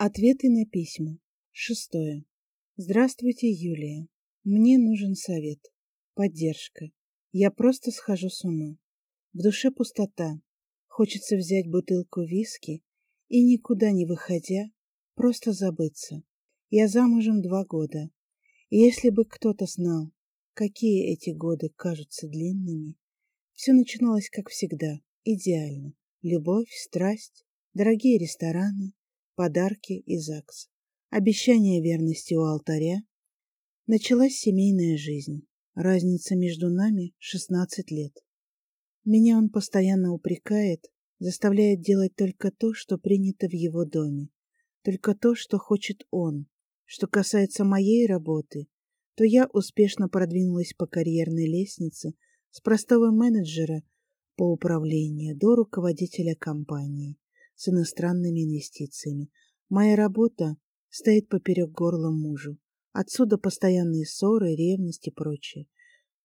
Ответы на письма. Шестое. Здравствуйте, Юлия. Мне нужен совет. Поддержка. Я просто схожу с ума. В душе пустота. Хочется взять бутылку виски и, никуда не выходя, просто забыться. Я замужем два года. И если бы кто-то знал, какие эти годы кажутся длинными, все начиналось как всегда, идеально. Любовь, страсть, дорогие рестораны, подарки и ЗАГС, обещание верности у алтаря. Началась семейная жизнь. Разница между нами 16 лет. Меня он постоянно упрекает, заставляет делать только то, что принято в его доме, только то, что хочет он. Что касается моей работы, то я успешно продвинулась по карьерной лестнице с простого менеджера по управлению до руководителя компании с иностранными инвестициями. Моя работа стоит поперек горла мужу. Отсюда постоянные ссоры, ревность и прочее.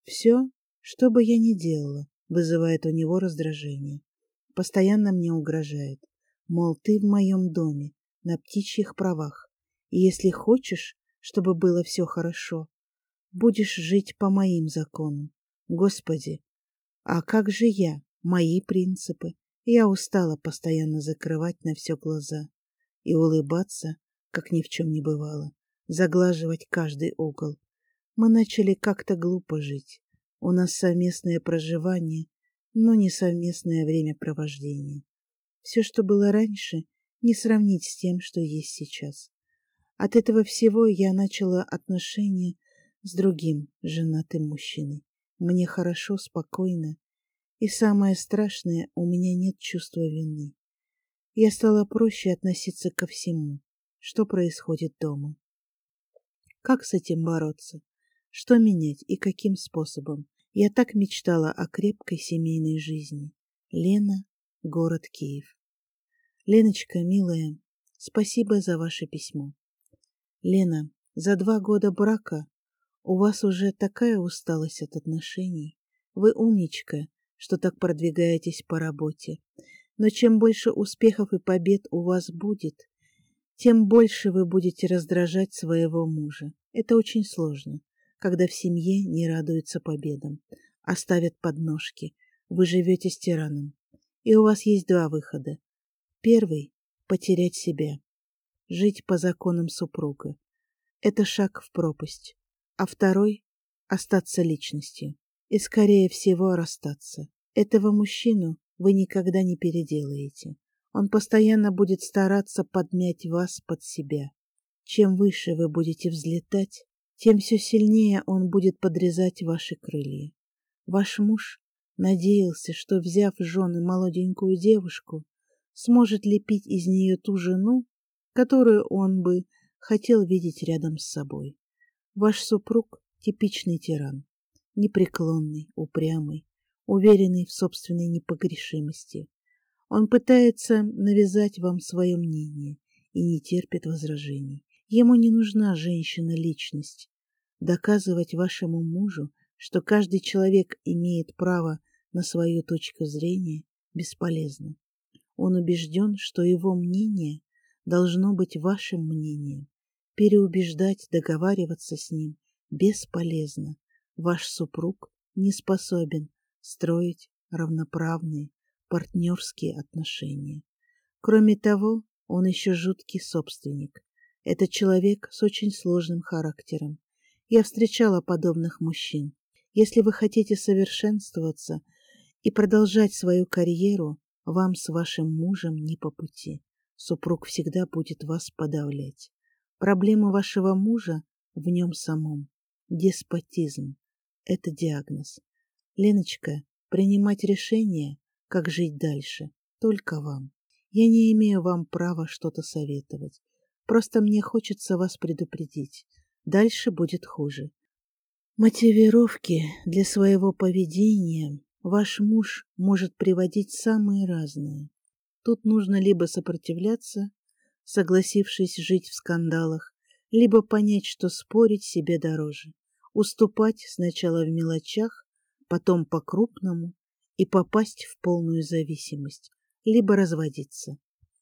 Все, что бы я ни делала, вызывает у него раздражение. Постоянно мне угрожает. Мол, ты в моем доме, на птичьих правах. И если хочешь, чтобы было все хорошо, будешь жить по моим законам. Господи, а как же я, мои принципы, я устала постоянно закрывать на все глаза и улыбаться, как ни в чем не бывало, заглаживать каждый угол. Мы начали как-то глупо жить. У нас совместное проживание, но не совместное времяпровождение. Все, что было раньше, не сравнить с тем, что есть сейчас. От этого всего я начала отношения с другим женатым мужчиной. Мне хорошо, спокойно, и самое страшное, у меня нет чувства вины. Я стала проще относиться ко всему, что происходит дома. Как с этим бороться? Что менять и каким способом? Я так мечтала о крепкой семейной жизни. Лена, город Киев. Леночка, милая, спасибо за ваше письмо. Лена, за два года брака у вас уже такая усталость от отношений. Вы умничка, что так продвигаетесь по работе. Но чем больше успехов и побед у вас будет, тем больше вы будете раздражать своего мужа. Это очень сложно, когда в семье не радуются победам, а ставят подножки. Вы живете с тираном. И у вас есть два выхода. Первый — потерять себя. Жить по законам супруга. Это шаг в пропасть. А второй — остаться личностью. И, скорее всего, расстаться. Этого мужчину вы никогда не переделаете. Он постоянно будет стараться подмять вас под себя. Чем выше вы будете взлетать, тем все сильнее он будет подрезать ваши крылья. Ваш муж надеялся, что, взяв жены молоденькую девушку, сможет лепить из нее ту жену, которую он бы хотел видеть рядом с собой. Ваш супруг — типичный тиран, непреклонный, упрямый, уверенный в собственной непогрешимости. Он пытается навязать вам свое мнение и не терпит возражений. Ему не нужна женщина-личность. Доказывать вашему мужу, что каждый человек имеет право на свою точку зрения, бесполезно. Он убежден, что его мнение должно быть вашим мнением. Переубеждать, договариваться с ним бесполезно. Ваш супруг не способен строить равноправные партнерские отношения. Кроме того, он еще жуткий собственник. Это человек с очень сложным характером. Я встречала подобных мужчин. Если вы хотите совершенствоваться и продолжать свою карьеру, вам с вашим мужем не по пути. Супруг всегда будет вас подавлять. Проблема вашего мужа в нем самом. Деспотизм. Это диагноз. Леночка, принимать решение, как жить дальше, только вам. Я не имею вам права что-то советовать. Просто мне хочется вас предупредить. Дальше будет хуже. Мотивировки для своего поведения ваш муж может приводить самые разные. Тут нужно либо сопротивляться, согласившись жить в скандалах, либо понять, что спорить себе дороже, уступать сначала в мелочах, потом по-крупному и попасть в полную зависимость, либо разводиться.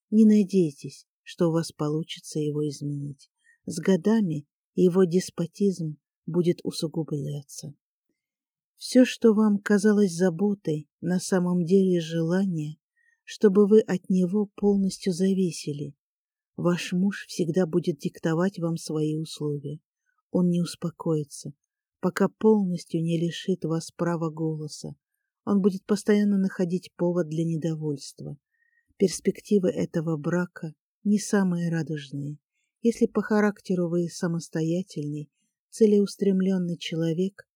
Не надейтесь, что у вас получится его изменить. С годами его деспотизм будет усугубляться. Все, что вам казалось заботой, на самом деле желание, чтобы вы от него полностью зависели. Ваш муж всегда будет диктовать вам свои условия. Он не успокоится, пока полностью не лишит вас права голоса. Он будет постоянно находить повод для недовольства. Перспективы этого брака не самые радужные. Если по характеру вы самостоятельный, целеустремленный человек,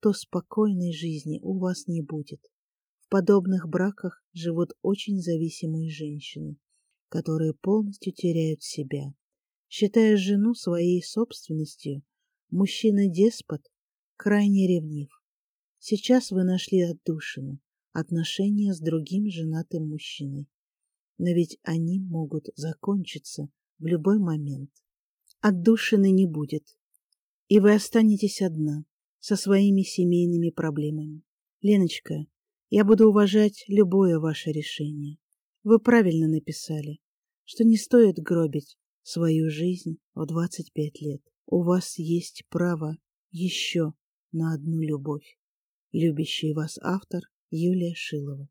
то спокойной жизни у вас не будет. В подобных браках живут очень зависимые женщины, которые полностью теряют себя. Считая жену своей собственностью, мужчина-деспот крайне ревнив. Сейчас вы нашли отдушину, отношения с другим женатым мужчиной. Но ведь они могут закончиться в любой момент. Отдушины не будет, и вы останетесь одна со своими семейными проблемами. Леночка, я буду уважать любое ваше решение. Вы правильно написали, что не стоит гробить свою жизнь в 25 лет. У вас есть право еще на одну любовь. Любящий вас автор Юлия Шилова.